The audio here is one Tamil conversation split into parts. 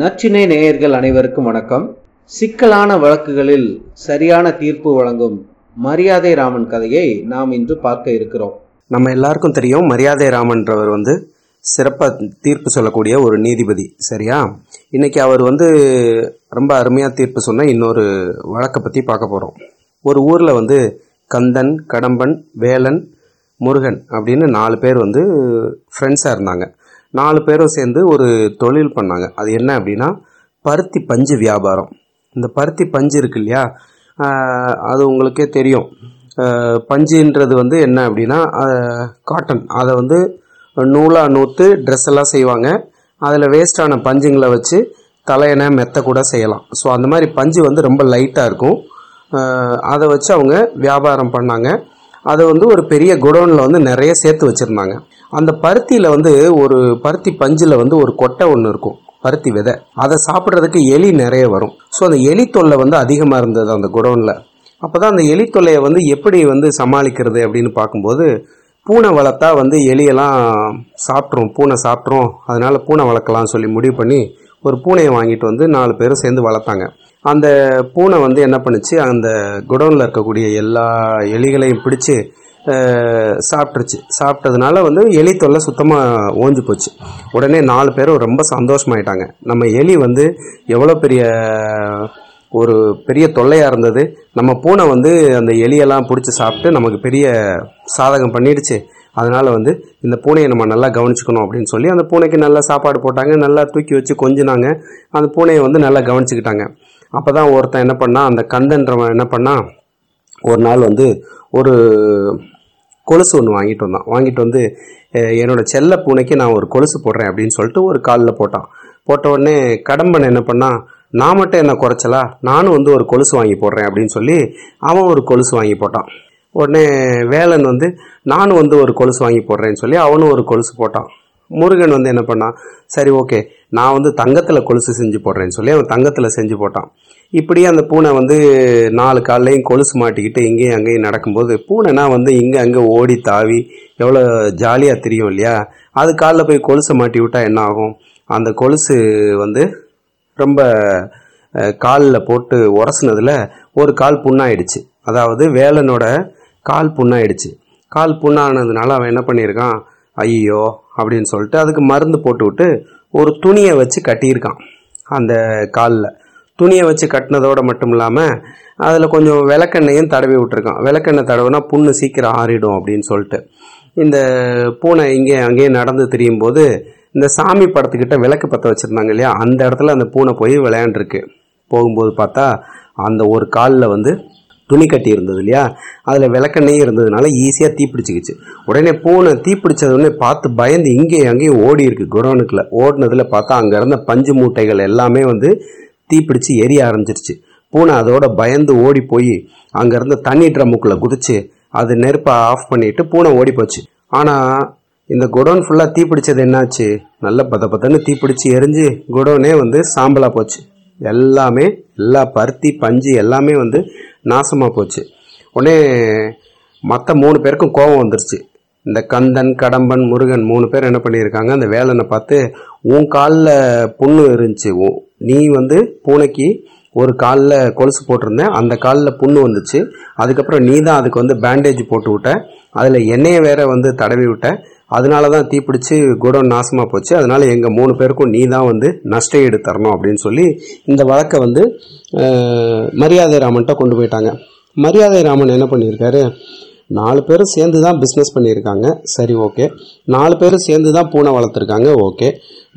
நச்சினை நேயர்கள் அனைவருக்கும் வணக்கம். சிக்கலான வழக்குகளில் சரியான தீர்ப்பு வழங்கும் மரியாதை ராமன் கதையை நாம் இன்று பார்க்க இருக்கிறோம். நம்ம எல்லாருக்கும் தெரியும் மரியாதை ராமன்றவர் வந்து சிறப்பாக தீர்ப்பு சொல்லக்கூடிய ஒரு நீதிபதி சரியா? இன்னைக்கு அவர் வந்து ரொம்ப அருமையாக தீர்ப்பு சொன்ன இன்னொரு வழக்கை பற்றி பார்க்க போகிறோம் ஒரு ஊரில் வந்து கந்தன் கடம்பன் வேலன் முருகன் அப்படின்னு நாலு பேர் வந்து ஃப்ரெண்ட்ஸாக இருந்தாங்க. நாலு பேரும் சேர்ந்து ஒரு தொழில் பண்ணாங்க. அது என்ன அப்படின்னா பருத்தி பஞ்சு வியாபாரம். இந்த பருத்தி பஞ்சு இருக்கு இல்லையா? அது உங்களுக்கே தெரியும். பஞ்சுன்றது வந்து என்ன அப்படின்னா காட்டன். அதை வந்து நூலாக நூற்று ட்ரெஸ் எல்லாம் செய்வாங்க. அதில் வேஸ்டான பஞ்சுங்களை வச்சு தலையணை மெத்த கூட செய்யலாம். ஸோ அந்த மாதிரி பஞ்சு வந்து ரொம்ப லைட்டாக இருக்கும். அதை வச்சு அவங்க வியாபாரம் பண்ணாங்க. அதை வந்து ஒரு பெரிய குடோனில் வந்து நிறைய சேர்த்து வச்சுருந்தாங்க. அந்த பருத்தியில் வந்து ஒரு பருத்தி பஞ்சில் வந்து ஒரு கொட்டை ஒன்று இருக்கும் பருத்தி விதை. அதை சாப்பிட்றதுக்கு எலி நிறைய வரும். ஸோ அந்த எலி தொல்லை வந்து அதிகமாக இருந்தது அந்த குடோனில். அப்போ தான் அந்த எலி தொல்லையை வந்து எப்படி வந்து சமாளிக்கிறது அப்படின்னு பார்க்கும்போது பூனை வளர்த்தா வந்து எலியெல்லாம் சாப்பிட்ரும் பூனை சாப்பிட்ரும் அதனால் பூனை வளர்க்கலாம்னு சொல்லி முடிவு பண்ணி ஒரு பூனையை வாங்கிட்டு வந்து நாலு பேரும் சேர்ந்து வளர்த்தாங்க. அந்த பூனை வந்து என்ன பண்ணுச்சு அந்த குடோனில் இருக்கக்கூடிய எல்லா எலிகளையும் பிடிச்சி சாப்பிட்ருச்சு சாப்பிட்டதுனால வந்து எலி தொல்லை சுத்தமாக ஓஞ்சு போச்சு. உடனே நாலு பேரும் ரொம்ப சந்தோஷமாயிட்டாங்க. நம்ம எலி வந்து எவ்வளோ பெரிய ஒரு பெரிய தொல்லையாக இருந்தது. நம்ம பூனை வந்து அந்த எலியெல்லாம் பிடிச்சி சாப்பிட்டு நமக்கு பெரிய சாதகம் பண்ணிடுச்சு. அதனால் வந்து இந்த பூனையை நம்ம நல்லா கவனிச்சுக்கணும் அப்படின்னு சொல்லி அந்த பூனைக்கு நல்லா சாப்பாடு போட்டாங்க. நல்லா தூக்கி வச்சு கொஞ்சினாங்க. அந்த பூனையை வந்து நல்லா கவனிச்சுக்கிட்டாங்க. அப்போ தான் ஒருத்தன் என்ன பண்ணால் அந்த கந்தன்றவன் என்ன பண்ணால் ஒரு நாள் வந்து ஒரு கொலுசு ஒன்று வாங்கிட்டு வந்தான். வாங்கிட்டு வந்து என்னோடய என்னோட செல்ல பூனைக்கு நான் ஒரு கொலுசு போடுறேன் அப்படின்னு சொல்லிட்டு ஒரு காலில் போட்டான். போட்ட உடனே கடம்பன் என்ன பண்ணான் நான் மட்டும் என்ன குறைச்சலா? நானும் வந்து ஒரு கொலுசு வாங்கி போடுறேன் அப்படின்னு சொல்லி அவன் ஒரு கொலுசு வாங்கி போட்டான். உடனே வேலன் வந்து நானும் வந்து ஒரு கொலுசு வாங்கி போடுறேன்னு சொல்லி அவனும் ஒரு கொலுசு போட்டான். முருகன் வந்து என்ன பண்ணான்? சரி ஓகே. நான் வந்து தங்கத்தில் கொலுசு செஞ்சு போடுறேன்னு சொல்லி அவன் தங்கத்தில் செஞ்சு போட்டான். இப்படியே அந்த பூனை வந்து நாலு கால்லையும் கொலுசு மாட்டிக்கிட்டு இங்கேயும் அங்கேயும் நடக்கும்போது பூனைனா வந்து இங்கே அங்கே ஓடி தாவி எவ்வளோ ஜாலியாக தெரியும் இல்லையா? அது காலில் போய் கொலுசை மாட்டி விட்டால் என்ன ஆகும்? அந்த கொலுசு வந்து ரொம்ப காலில் போட்டு உரசுனதில் ஒரு கால் புண்ணாயிடுச்சு. அதாவது வேலனோட கால் புண்ணாயிடுச்சு. கால் புண்ணானதுனால அவன் என்ன பண்ணியிருக்கான்? ஐயோ அப்படின்னு சொல்லிட்டு அதுக்கு மருந்து போட்டு விட்டு ஒரு துணியை வச்சு கட்டியிருக்கான் அந்த காலில். துணியை வச்சு கட்டினதோட மட்டும் இல்லாமல் அதில் கொஞ்சம் விளக்கெண்ணையும் தடவி விட்டுருக்கான். விளக்கெண்ணெய் தடவுனா புண்ணு சீக்கிரம் ஆறிடும் அப்படின்னு சொல்லிட்டு. இந்த பூனை இங்கே அங்கேயே நடந்து திரியும் போது இந்த சாமி படத்துக்கிட்ட விளக்கு பற்ற வச்சுருந்தாங்க இல்லையா? அந்த இடத்துல அந்த பூனை போய் விளையாண்டுருக்கு. போகும்போது பார்த்தா அந்த ஒரு காலில் வந்து துணி கட்டி இருந்தது இல்லையா? அதில் விளக்கெண்ணெயும் இருந்ததுனால ஈஸியாக தீப்பிடிச்சிக்கிச்சு உடனே பூனை தீப்பிடிச்சது உடனே பார்த்து பயந்து இங்கேயும் அங்கேயும் ஓடி இருக்குது குடோனுக்குள்ள. ஓடினதில் பார்த்தா அங்கே இருந்த பஞ்சு மூட்டைகள் எல்லாமே வந்து தீப்பிடிச்சு எரிய ஆரம்பிச்சிருச்சு. பூனை அதோட பயந்து ஓடி போய் அங்கே இருந்த தண்ணி ட்ரம்முக்குள்ளே குதிச்சு அது நெருப்பை ஆஃப் பண்ணிட்டு பூனை ஓடி போச்சு. ஆனால் இந்த குடோன் ஃபுல்லாக தீப்பிடிச்சது என்னாச்சு? நல்ல பத பதன்னு தீப்பிடிச்சு எரிஞ்சு குடோனே வந்து சாம்பலாக போச்சு. எல்லாமே எல்லா பருத்தி பஞ்சு எல்லாமே வந்து நாசமாக போச்சு. உடனே மற்ற மூணு பேருக்கும் கோபம் வந்துருச்சு. இந்த கந்தன் கடம்பன் முருகன் மூணு பேர் என்ன பண்ணியிருக்காங்க? அந்த வேலனை பார்த்து உன் காலில் புண்ணு இருந்துச்சு. நீ வந்து பூனைக்கு ஒரு காலில் கொலுசு போட்டிருந்தேன். அந்த காலில் புண்ணு வந்துச்சு. அதுக்கப்புறம் நீ தான் அதுக்கு வந்து பேண்டேஜ் போட்டு விட்ட. அதில் எண்ணெயை வேற வந்து தடவி விட்ட. அதனால தான் தீப்பிடிச்சு குடோன் நாசமாக போச்சு. அதனால் எங்கள் மூணு பேருக்கும் நீ தான் வந்து நஷ்ட ஈடு தரணும் அப்படின்னு சொல்லி இந்த வழக்கை வந்து மரியாதை ராமன்ட்ட கொண்டு போயிட்டாங்க. மரியாதை ராமன் என்ன பண்ணியிருக்காரு? நாலு பேரும் சேர்ந்து தான் பிஸ்னஸ் பண்ணியிருக்காங்க. சரி ஓகே. நாலு பேரும் சேர்ந்து தான் பூனை வளர்த்துருக்காங்க. ஓகே.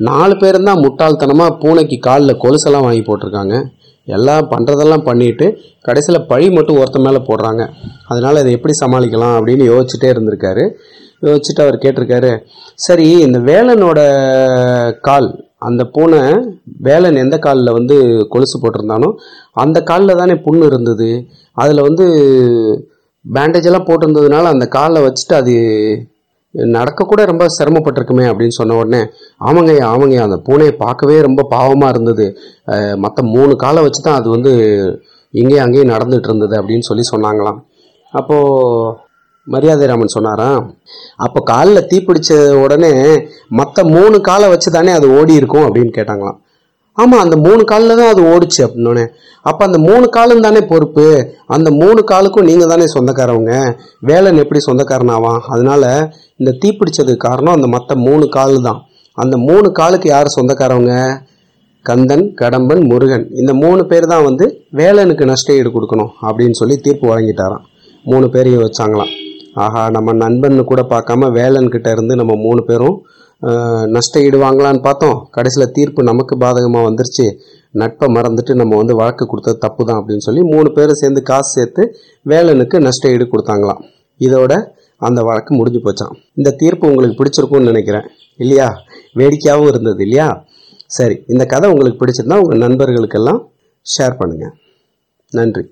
நாலு பேரும் தான் முட்டாள்தனமாக பூனைக்கு காலில் கொலுசெல்லாம் வாங்கி போட்டிருக்காங்க. எல்லாம் பண்ணுறதெல்லாம் பண்ணிவிட்டு கடைசியில் பழி மட்டும் ஒருத்த மேலே போடுறாங்க. அதனால் அதை எப்படி சமாளிக்கலாம் அப்படின்னு யோசிச்சுட்டே இருந்திருக்காரு. யோசிச்சுட்டு அவர் கேட்டிருக்காரு. சரி இந்த வேலனோட கால் அந்த பூனை வேலன் எந்த காலில் வந்து கொலுசு போட்டிருந்தானோ அந்த காலில் தானே புண்ணு இருந்தது. அதில் வந்து பேண்டேஜ் எல்லாம் போட்டிருந்ததுனால அந்த காலில் வச்சுட்டு அது நடக்கக்கூட ரொம்ப சிரமப்பட்டிருக்குமே அப்படின்னு சொன்ன உடனே ஆமாங்கய்யா ஆமாங்கய்யா அந்த பூனையை பார்க்கவே ரொம்ப பாவமாக இருந்தது. மற்ற மூணு காலை வச்சு தான் அது வந்து இங்கேயும் அங்கேயும் நடந்துட்டு இருந்தது அப்படின்னு சொல்லி சொன்னாங்களாம். அப்போது மரியாதை ராமன் சொன்னாராம் அப்போ காலில் தீப்பிடிச்ச உடனே மற்ற மூணு காலை வச்சு தானே அது ஓடி இருக்கும் அப்படின்னு கேட்டாங்களாம். ஆமாம் அந்த மூணு காலில் தான் அது ஓடிச்சு அப்படின்னோடனே அப்போ அந்த மூணு காலும் தானே பொறுப்பு? அந்த மூணு காலுக்கும் நீங்கள் தானே சொந்தக்காரவங்க? வேலன் எப்படி சொந்தக்காரனாவான்? அதனால இந்த தீப்பிடிச்சதுக்கு காரணம் அந்த மற்ற மூணு கால் தான் அந்த மூணு காலுக்கு யார் சொந்தக்காரவங்க? கந்தன் கடம்பன் முருகன். இந்த மூணு பேர் தான் வந்து வேலனுக்கு நஷ்ட ஈடு கொடுக்கணும் அப்படின்னு சொல்லி தீர்ப்பு வழங்கிட்டாராம். மூணு பேரையும் வச்சாங்களாம். ஆஹா நம்ம நண்பன்னு கூட பார்க்காம வேலன்கிட்ட இருந்து நம்ம மூணு பேரும் ஆஹ், நஷ்ட பார்த்தோம். கடைசியில் தீர்ப்பு நமக்கு பாதகமாக வந்துருச்சு. நட்பை மறந்துட்டு நம்ம வந்து வழக்கு கொடுத்தது தப்பு தான் அப்படின்னு சொல்லி மூணு பேரும் சேர்ந்து காசு சேர்த்து வேலனுக்கு நஷ்ட ஈடு கொடுத்தாங்களாம். இதோட அந்த வழக்கு முடிஞ்சு போச்சான் இந்த தீர்ப்பு உங்களுக்கு பிடிச்சிருக்கும்னு நினைக்கிறேன். இல்லையா? வேடிக்கையாகவும் இருந்தது இல்லையா? சரி இந்த கதை உங்களுக்கு பிடிச்சிருந்தா உங்கள் நண்பர்களுக்கெல்லாம் ஷேர் பண்ணுங்கள் நன்றி.